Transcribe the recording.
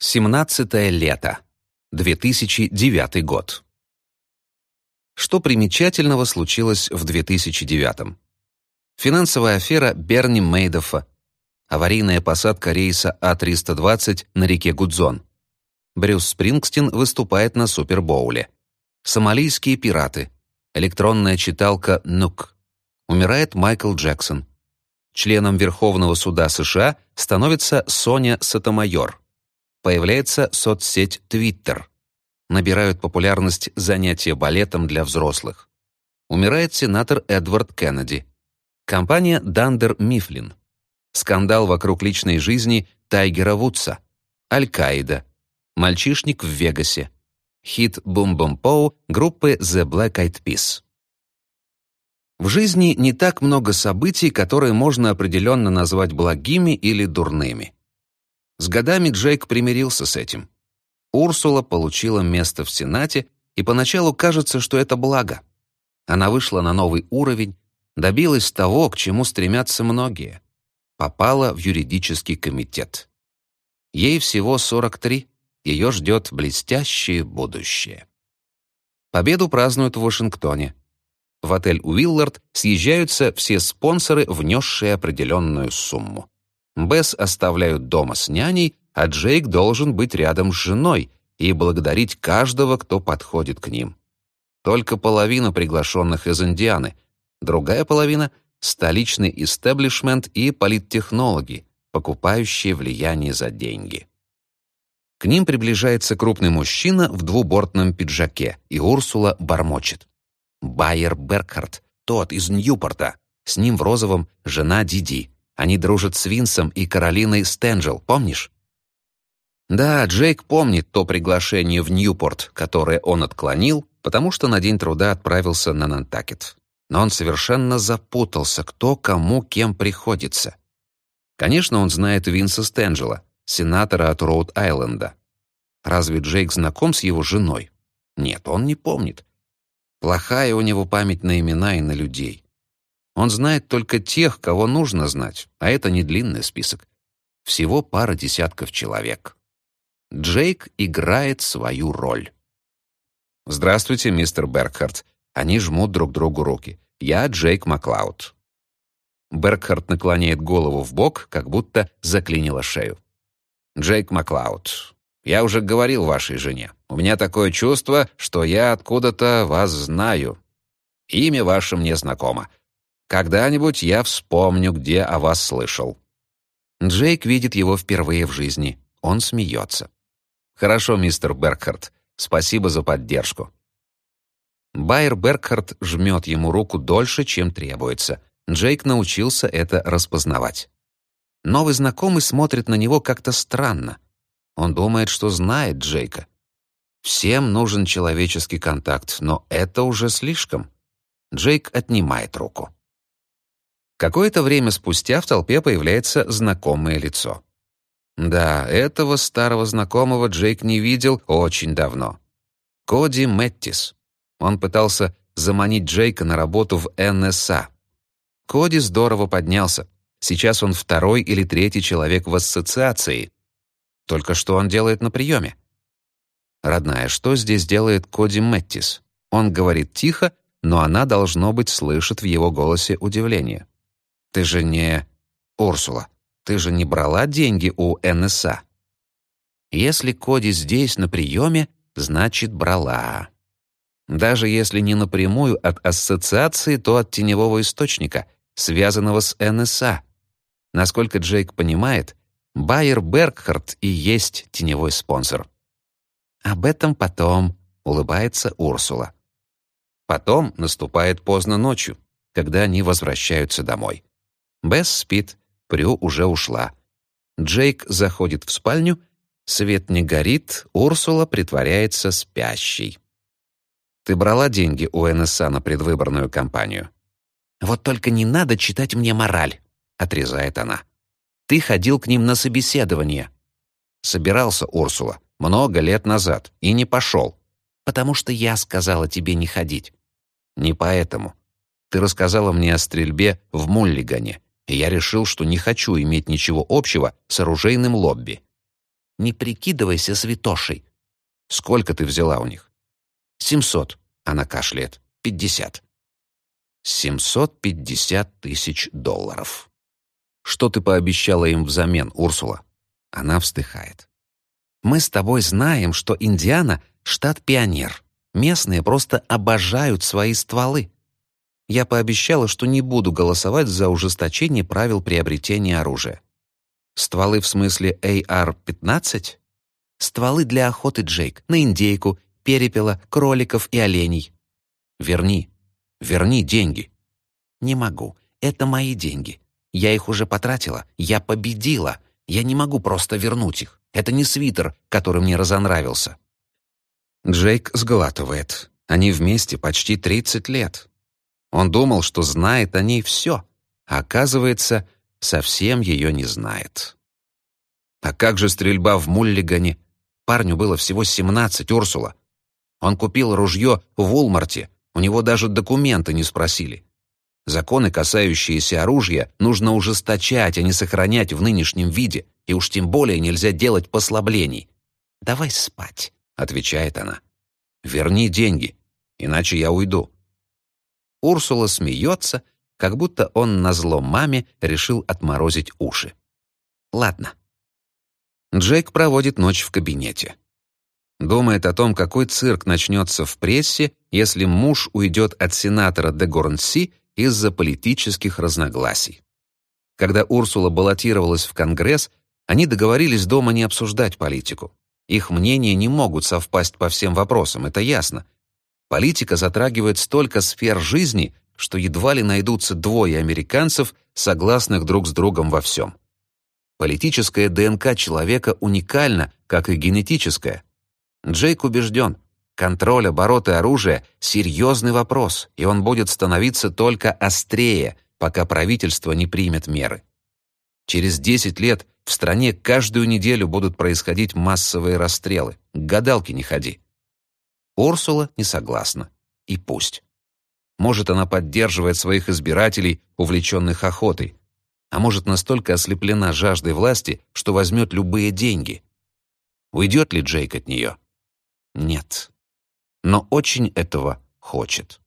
Семнадцатое лето. 2009 год. Что примечательного случилось в 2009? Финансовая афера Берни Мейдоффа, аварийная посадка рейса А320 на реке Гудзон. Брюс Спрингстин выступает на Супербоуле. Сомалийские пираты. Электронная читалка «Нук». Умирает Майкл Джексон. Членом Верховного суда США становится Соня Сатомайор появляется соцсеть Twitter. Набирают популярность занятия балетом для взрослых. Умирает сенатор Эдвард Кеннеди. Компания Дандер Мифлин. Скандал вокруг личной жизни Тайгера Вудса. Аль-Каида. Мальчишник в Вегасе. Хит «Бум-бум-поу» группы The Black Eyed Peas. В жизни не так много событий, которые можно определенно назвать благими или дурными. С годами Джейк примирился с этим. Урсула получила место в Сенате, и поначалу кажется, что это благо. Она вышла на новый уровень, добилась того, к чему стремятся многие. Попала в юридический комитет. Ей всего 43, ее ждет блестящее будущее. Победу празднуют в Вашингтоне. В отель Уиллард съезжаются все спонсоры, внесшие определенную сумму. Бесс оставляют дома с няней, а Джейк должен быть рядом с женой и благодарить каждого, кто подходит к ним. Только половина приглашенных из Индианы, другая половина — столичный истеблишмент и политтехнологи, покупающие влияние за деньги. К ним приближается крупный мужчина в двубортном пиджаке, и Урсула бормочет. Байер Беркхарт, тот из Ньюпорта. С ним в розовом жена Диди. Они дружат с Винсом и Каролиной Стенджел, помнишь? Да, Джейк помнит то приглашение в Ньюпорт, которое он отклонил, потому что на день труда отправился на Нантакет. Но он совершенно запутался, кто кому кем приходится. Конечно, он знает Винса Стенджела, сенатора от Роуд-Айленда. Разве Джейк знаком с его женой? Нет, он не помнит. Плохая у него память на имена и на людей. Он знает только тех, кого нужно знать, а это не длинный список. Всего пара десятков человек. Джейк играет свою роль. «Здравствуйте, мистер Беркхарт». Они жмут друг другу руки. «Я Джейк Маклауд». Беркхарт наклоняет голову в бок, как будто заклинило шею. «Джейк Маклауд, я уже говорил вашей жене. У меня такое чувство, что я откуда-то вас знаю. Имя ваше мне знакомо. Когда-нибудь я вспомню, где о вас слышал». Джейк видит его впервые в жизни. Он смеется. «Хорошо, мистер Беркхарт. Спасибо за поддержку». Байер Беркхарт жмет ему руку дольше, чем требуется. Джейк научился это распознавать. Новый знакомый смотрит на него как-то странно. Он думает, что знает Джейка. Всем нужен человеческий контакт, но это уже слишком. Джейк отнимает руку. Какое-то время спустя в толпе появляется знакомое лицо. Да, этого старого знакомого Джейк не видел очень давно. Коди Мэттис. Он пытался заманить Джейка на работу в НСА. Коди здорово поднялся. Сейчас он второй или третий человек в ассоциации. Только что он делает на приеме? Родная, что здесь делает Коди Мэттис? Он говорит тихо, но она, должно быть, слышит в его голосе удивление. Ты же не... Урсула, ты же не брала деньги у НСА? Если Коди здесь на приеме, значит, брала. Даже если не напрямую от ассоциации, то от теневого источника, связанного с НСА. Насколько Джейк понимает, Байер Бергхард и есть теневой спонсор. Об этом потом, улыбается Урсула. Потом наступает поздно ночью, когда они возвращаются домой. Бесс спит, Прю уже ушла. Джейк заходит в спальню, свет не горит, Урсула притворяется спящей. «Ты брала деньги у НСА на предвыборную кампанию?» «Вот только не надо читать мне мораль», — отрезает она. «Ты ходил к ним на собеседование». «Собирался, Урсула, много лет назад, и не пошел». «Потому что я сказала тебе не ходить». «Не поэтому. Ты рассказала мне о стрельбе в Муллигане, и я решил, что не хочу иметь ничего общего с оружейным лобби. Не прикидывайся святошей. Сколько ты взяла у них? Семьсот. Она кашляет. Пятьдесят. Семьсот пятьдесят тысяч долларов. Что ты пообещала им взамен, Урсула? Она вздыхает. Мы с тобой знаем, что Индиана — штат-пионер. Местные просто обожают свои стволы. Я пообещала, что не буду голосовать за ужесточение правил приобретения оружия. Стволы в смысле AR-15? Стволы для охоты, Джейк, на индейку, перепела, кроликов и оленей. Верни. Верни деньги. Не могу. Это мои деньги. Я их уже потратила. Я победила. Я не могу просто вернуть их. Это не свитер, который мне разонравился. Джейк сглатывает. Они вместе почти 30 лет. Он думал, что знает о ней все, а оказывается, совсем ее не знает. А как же стрельба в Муллигане? Парню было всего 17, Урсула. Он купил ружье в Улмарте, у него даже документы не спросили. Законы, касающиеся оружия, нужно ужесточать, а не сохранять в нынешнем виде, и уж тем более нельзя делать послаблений. «Давай спать», — отвечает она. «Верни деньги, иначе я уйду». Урсула смеется, как будто он на зло маме решил отморозить уши. «Ладно». Джейк проводит ночь в кабинете. Думает о том, какой цирк начнется в прессе, если муж уйдет от сенатора де Горнси из-за политических разногласий. Когда Урсула баллотировалась в Конгресс, они договорились дома не обсуждать политику. Их мнения не могут совпасть по всем вопросам, это ясно. Политика затрагивает столько сфер жизни, что едва ли найдутся двое американцев, согласных друг с другом во всем. Политическая ДНК человека уникальна, как и генетическая. Джейк убежден, Контроль обороты оружия — серьезный вопрос, и он будет становиться только острее, пока правительство не примет меры. Через 10 лет в стране каждую неделю будут происходить массовые расстрелы. К гадалке не ходи. Урсула не согласна. И пусть. Может, она поддерживает своих избирателей, увлеченных охотой. А может, настолько ослеплена жаждой власти, что возьмет любые деньги. Уйдет ли Джейк от нее? Нет но очень этого хочет.